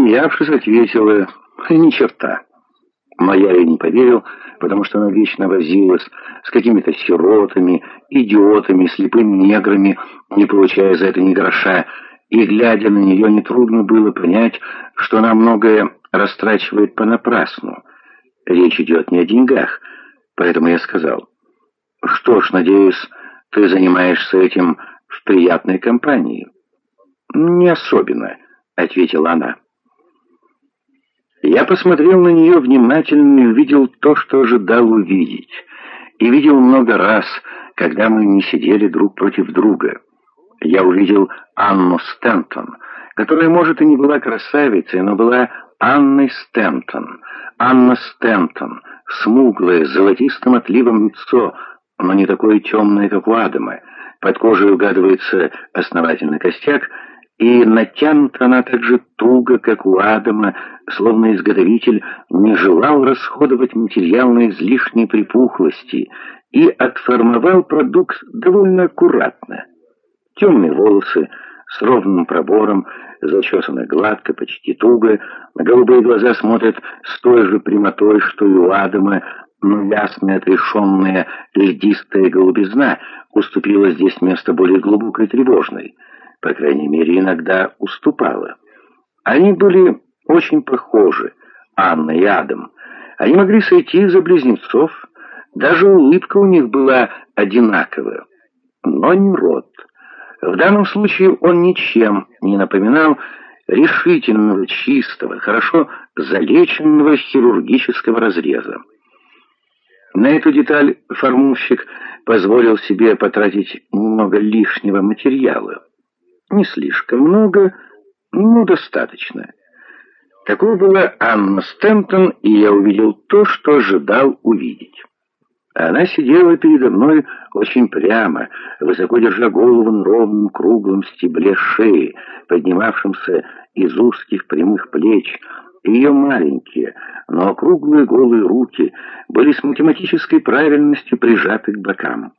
рассмеявшись, ответила «Ни черта». Но я ей не поверил, потому что она вечно возилась с какими-то сиротами, идиотами, слепыми неграми, не получая за это ни гроша, и, глядя на нее, нетрудно было понять, что она многое растрачивает понапрасну. Речь идет не о деньгах, поэтому я сказал, «Что ж, надеюсь, ты занимаешься этим в приятной компании». «Не особенно», — ответила она. Я посмотрел на нее внимательно и увидел то, что ожидал увидеть. И видел много раз, когда мы не сидели друг против друга. Я увидел Анну Стентон, которая, может, и не была красавицей, но была Анной Стентон. Анна Стентон, смуглое, с золотистым отливом лицо, но не такое темное, как у Адама. Под кожей угадывается основательный костяк, и натянута она так же туго, как у Адама, словно изготовитель не желал расходовать материал на излишней припухлости и отформовал продукт довольно аккуратно. Темные волосы с ровным пробором, зачесаны гладко, почти туго, голубые глаза смотрят с той же прямотой, что и у Адама, но ясная, отрешенная, льдистая голубизна уступила здесь место более глубокой тревожной — по крайней мере, иногда уступала. Они были очень похожи, Анна и Адам. Они могли сойти за близнецов, даже улыбка у них была одинаковая, но не род. В данном случае он ничем не напоминал решительного, чистого, хорошо залеченного хирургического разреза. На эту деталь формульщик позволил себе потратить немного лишнего материала. Не слишком много, но достаточно. Такой была Анна Стентон, и я увидел то, что ожидал увидеть. Она сидела передо мной очень прямо, высоко держа голову на ровном круглом стебле шеи, поднимавшемся из узких прямых плеч. Ее маленькие, но округлые голые руки были с математической правильностью прижаты к бокам.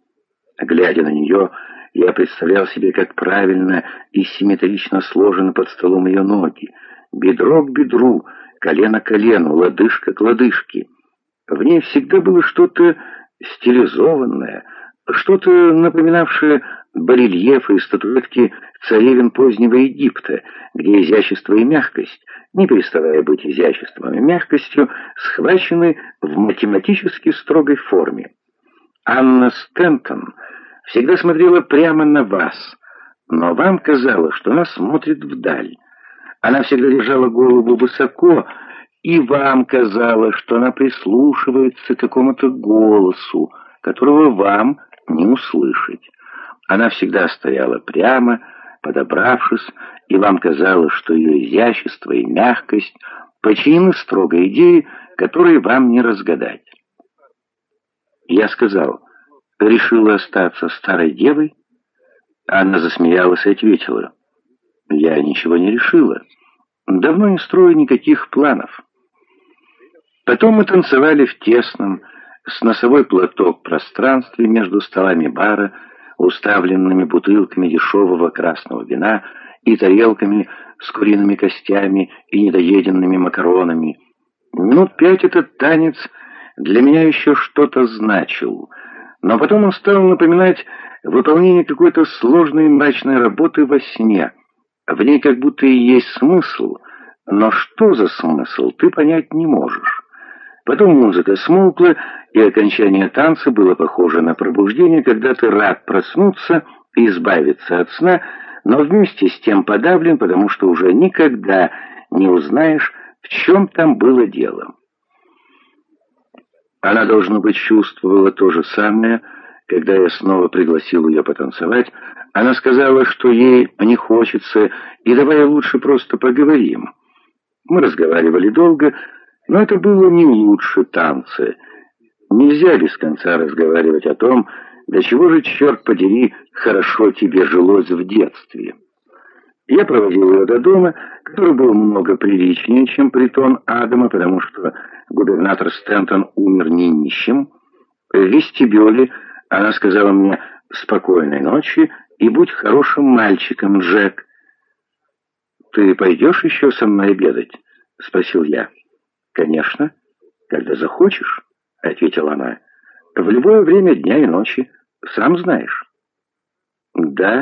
Глядя на нее, я представлял себе, как правильно и симметрично сложены под столом ее ноги. Бедро к бедру, колено к колену, лодыжка к лодыжке. В ней всегда было что-то стилизованное, что-то напоминавшее барельефы и статуэтки царевин позднего Египта, где изящество и мягкость, не переставая быть изяществом и мягкостью, схвачены в математически строгой форме. Анна Стентон всегда смотрела прямо на вас, но вам казалось, что она смотрит вдаль. Она всегда держала голову высоко, и вам казалось, что она прислушивается к какому-то голосу, которого вам не услышать. Она всегда стояла прямо, подобравшись, и вам казалось, что ее изящество и мягкость подчинены строгой идее, которой вам не разгадать. Я сказал решила остаться старой девой? Она засмеялась и ответила. Я ничего не решила. Давно не строю никаких планов. Потом мы танцевали в тесном, с носовой платок пространстве между столами бара, уставленными бутылками дешевого красного вина и тарелками с куриными костями и недоеденными макаронами. Минут пять этот танец для меня еще что-то значил — но потом он стал напоминать выполнение какой-то сложной мрачной работы во сне. В ней как будто и есть смысл, но что за смысл, ты понять не можешь. Потом музыка смолкла, и окончание танца было похоже на пробуждение, когда ты рад проснуться и избавиться от сна, но вместе с тем подавлен, потому что уже никогда не узнаешь, в чем там было дело. Она, должно быть, чувствовала то же самое, когда я снова пригласил ее потанцевать. Она сказала, что ей не хочется, и давай лучше просто поговорим. Мы разговаривали долго, но это было не лучше танца. Нельзя без конца разговаривать о том, до чего же, черт подери, хорошо тебе жилось в детстве. Я проводил ее до дома, который был много приличнее, чем притон Адама, потому что губернатор Стентон умер не нищим. В вестибюле она сказала мне «спокойной ночи и будь хорошим мальчиком, Джек». «Ты пойдешь еще со мной обедать?» — спросил я. «Конечно, когда захочешь», — ответила она. «В любое время дня и ночи, сам знаешь». «Да».